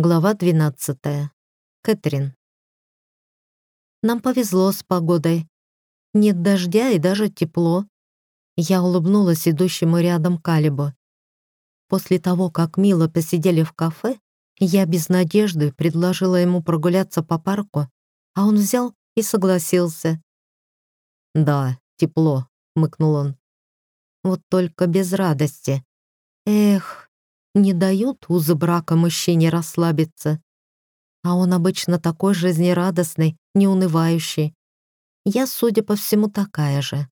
Глава 12. Кэтрин. Нам повезло с погодой. Нет дождя и даже тепло. Я улыбнулась идущему рядом Калибу. После того, как мило посидели в кафе, я без надежды предложила ему прогуляться по парку, а он взял и согласился. «Да, тепло», — мыкнул он. «Вот только без радости. Эх, не дают узы брака мужчине расслабиться. А он обычно такой жизнерадостный, неунывающий. Я, судя по всему, такая же.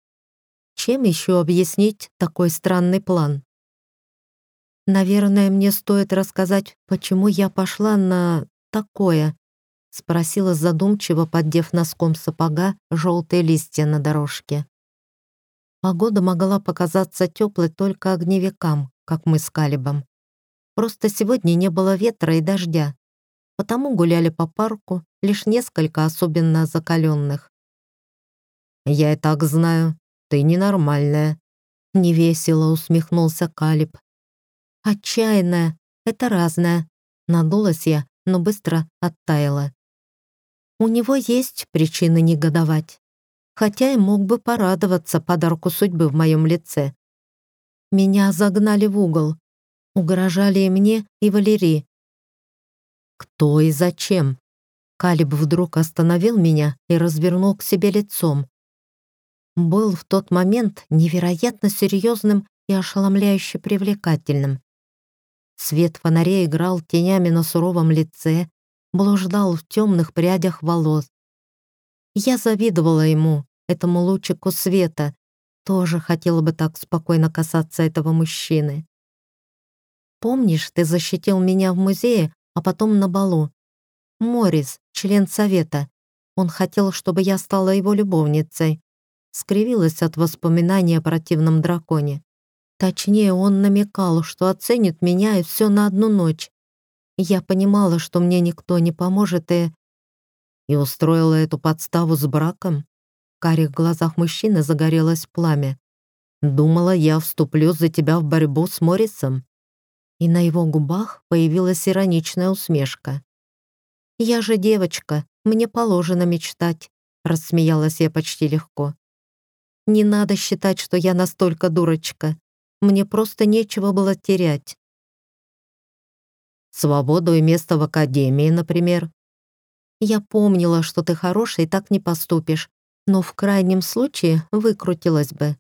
Чем еще объяснить такой странный план? «Наверное, мне стоит рассказать, почему я пошла на такое», — спросила задумчиво, поддев носком сапога желтые листья на дорожке. Погода могла показаться теплой только огневикам, как мы с Калибом. Просто сегодня не было ветра и дождя, потому гуляли по парку лишь несколько особенно закаленных. «Я и так знаю, ты ненормальная», — невесело усмехнулся Калиб. «Отчаянная, это разное», — надулась я, но быстро оттаяла. «У него есть причины негодовать, хотя и мог бы порадоваться подарку судьбы в моем лице. Меня загнали в угол, угрожали и мне и Валерии. «Кто и зачем?» Калиб вдруг остановил меня и развернул к себе лицом. Был в тот момент невероятно серьезным и ошеломляюще привлекательным. Свет фонарей играл тенями на суровом лице, блуждал в темных прядях волос. Я завидовала ему, этому лучику света, тоже хотела бы так спокойно касаться этого мужчины. Помнишь, ты защитил меня в музее, а потом на балу? Морис, член совета. Он хотел, чтобы я стала его любовницей. Скривилась от воспоминаний о противном драконе. Точнее, он намекал, что оценит меня и все на одну ночь. Я понимала, что мне никто не поможет и... И устроила эту подставу с браком. В карих глазах мужчины загорелось пламя. «Думала, я вступлю за тебя в борьбу с Моррисом и на его губах появилась ироничная усмешка. «Я же девочка, мне положено мечтать», — рассмеялась я почти легко. «Не надо считать, что я настолько дурочка. Мне просто нечего было терять». «Свободу и место в академии, например». «Я помнила, что ты хороший, так не поступишь, но в крайнем случае выкрутилась бы.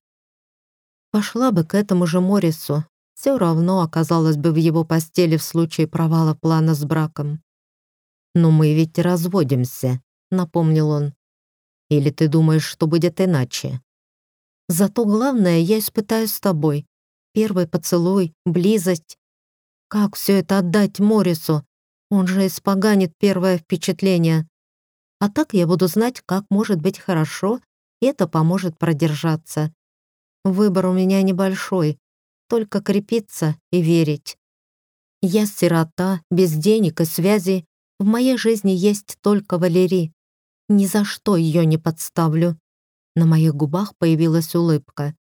Пошла бы к этому же Морису, все равно оказалась бы в его постели в случае провала плана с браком. «Но мы ведь разводимся», — напомнил он. «Или ты думаешь, что будет иначе?» «Зато главное я испытаю с тобой. Первый поцелуй, близость. Как все это отдать Морису? Он же испоганит первое впечатление. А так я буду знать, как может быть хорошо, и это поможет продержаться. Выбор у меня небольшой, только крепиться и верить. Я сирота, без денег и связи. В моей жизни есть только Валерий. Ни за что ее не подставлю. На моих губах появилась улыбка.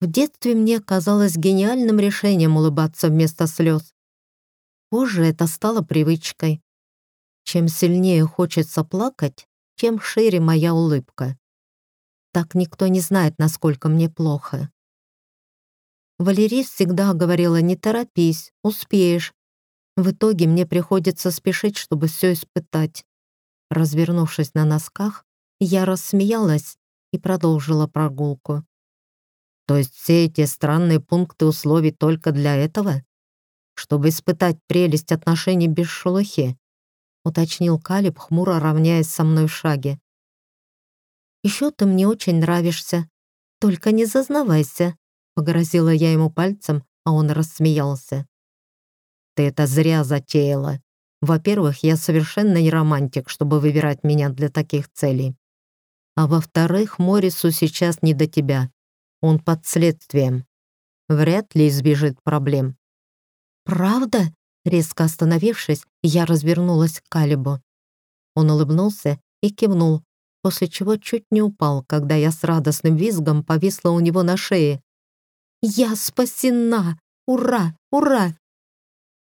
В детстве мне казалось гениальным решением улыбаться вместо слез. Позже это стало привычкой. Чем сильнее хочется плакать, тем шире моя улыбка. Так никто не знает, насколько мне плохо. Валерий всегда говорила «не торопись, успеешь». В итоге мне приходится спешить, чтобы все испытать. Развернувшись на носках, я рассмеялась и продолжила прогулку. То есть все эти странные пункты условий только для этого? Чтобы испытать прелесть отношений без шелухи, уточнил Калиб, хмуро равняясь со мной в шаге. «Еще ты мне очень нравишься. Только не зазнавайся», Погрозила я ему пальцем, а он рассмеялся. «Ты это зря затеяла. Во-первых, я совершенно не романтик, чтобы выбирать меня для таких целей. А во-вторых, Морису сейчас не до тебя. Он под следствием. Вряд ли избежит проблем». «Правда?» Резко остановившись, я развернулась к Калибу. Он улыбнулся и кивнул, после чего чуть не упал, когда я с радостным визгом повисла у него на шее, я спасена! Ура! Ура!»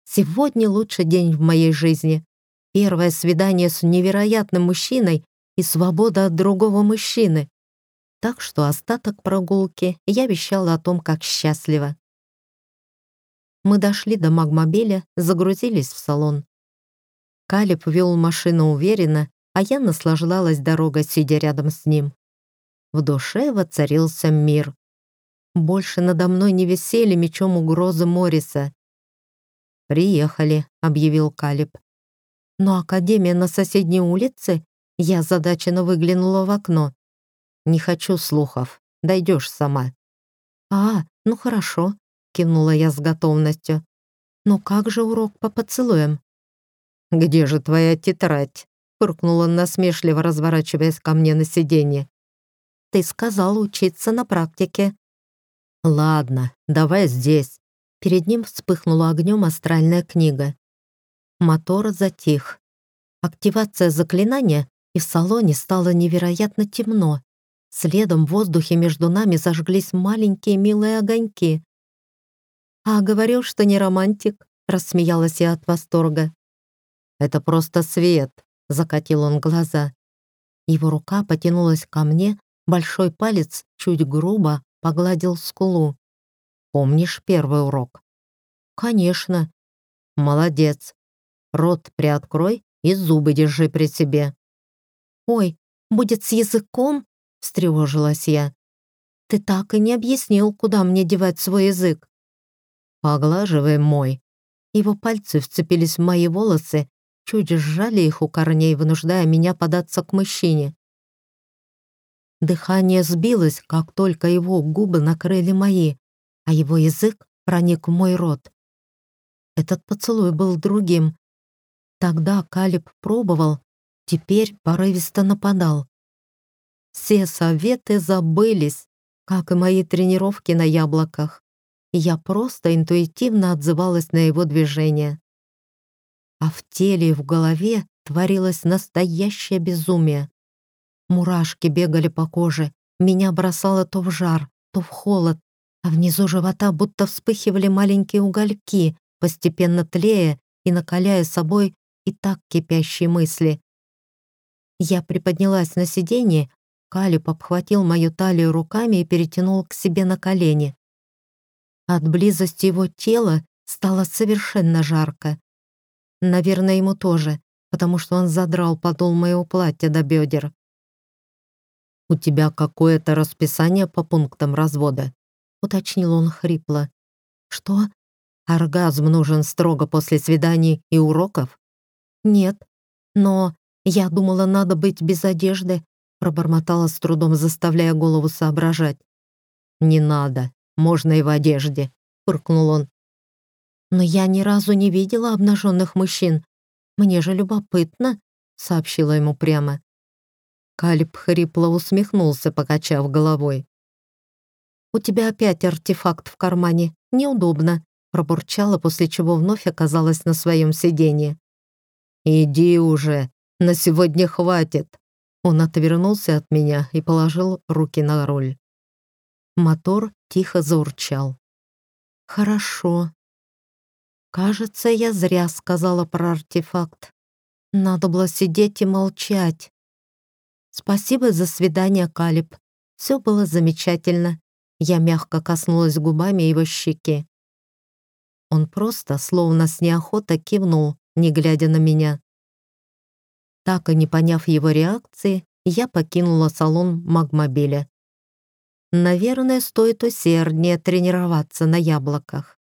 Сегодня лучший день в моей жизни. Первое свидание с невероятным мужчиной и свобода от другого мужчины. Так что остаток прогулки я вещала о том, как счастлива. Мы дошли до магмобиля, загрузились в салон. Калиб вел машину уверенно, а я наслаждалась дорогой, сидя рядом с ним. В душе воцарился мир. Больше надо мной не висели мечом угрозы Морриса. «Приехали», — объявил Калиб. «Но Академия на соседней улице?» Я задаченно выглянула в окно. «Не хочу слухов. Дойдешь сама». «А, ну хорошо», — кивнула я с готовностью. «Но как же урок по поцелуям?» «Где же твоя тетрадь?» — фыркнул он насмешливо, разворачиваясь ко мне на сиденье. «Ты сказал учиться на практике», «Ладно, давай здесь». Перед ним вспыхнула огнем астральная книга. Мотор затих. Активация заклинания, и в салоне стало невероятно темно. Следом в воздухе между нами зажглись маленькие милые огоньки. «А говорил, что не романтик», — рассмеялась я от восторга. «Это просто свет», — закатил он глаза. Его рука потянулась ко мне, большой палец чуть грубо погладил скулу. «Помнишь первый урок?» «Конечно». «Молодец. Рот приоткрой и зубы держи при себе». «Ой, будет с языком?» — встревожилась я. «Ты так и не объяснил, куда мне девать свой язык». «Поглаживай мой». Его пальцы вцепились в мои волосы, чуть сжали их у корней, вынуждая меня податься к мужчине. Дыхание сбилось, как только его губы накрыли мои, а его язык проник в мой рот. Этот поцелуй был другим. Тогда Калиб пробовал, теперь порывисто нападал. Все советы забылись, как и мои тренировки на яблоках. Я просто интуитивно отзывалась на его движение. А в теле и в голове творилось настоящее безумие. Мурашки бегали по коже, меня бросало то в жар, то в холод, а внизу живота будто вспыхивали маленькие угольки, постепенно тлея и накаляя собой и так кипящие мысли. Я приподнялась на сиденье, Калиб обхватил мою талию руками и перетянул к себе на колени. От близости его тела стало совершенно жарко. Наверное, ему тоже, потому что он задрал подол моего платья до бедер. «У тебя какое-то расписание по пунктам развода», — уточнил он хрипло. «Что? Оргазм нужен строго после свиданий и уроков?» «Нет, но я думала, надо быть без одежды», — пробормотала с трудом, заставляя голову соображать. «Не надо, можно и в одежде», — фыркнул он. «Но я ни разу не видела обнаженных мужчин. Мне же любопытно», — сообщила ему прямо. Калиб хрипло усмехнулся, покачав головой. «У тебя опять артефакт в кармане. Неудобно», — пробурчала, после чего вновь оказалась на своем сиденье. «Иди уже. На сегодня хватит». Он отвернулся от меня и положил руки на руль. Мотор тихо заурчал. «Хорошо. Кажется, я зря сказала про артефакт. Надо было сидеть и молчать. Спасибо за свидание, Калиб. Все было замечательно. Я мягко коснулась губами его щеки. Он просто, словно с неохота, кивнул, не глядя на меня. Так и не поняв его реакции, я покинула салон магмобиля. Наверное, стоит усерднее тренироваться на яблоках.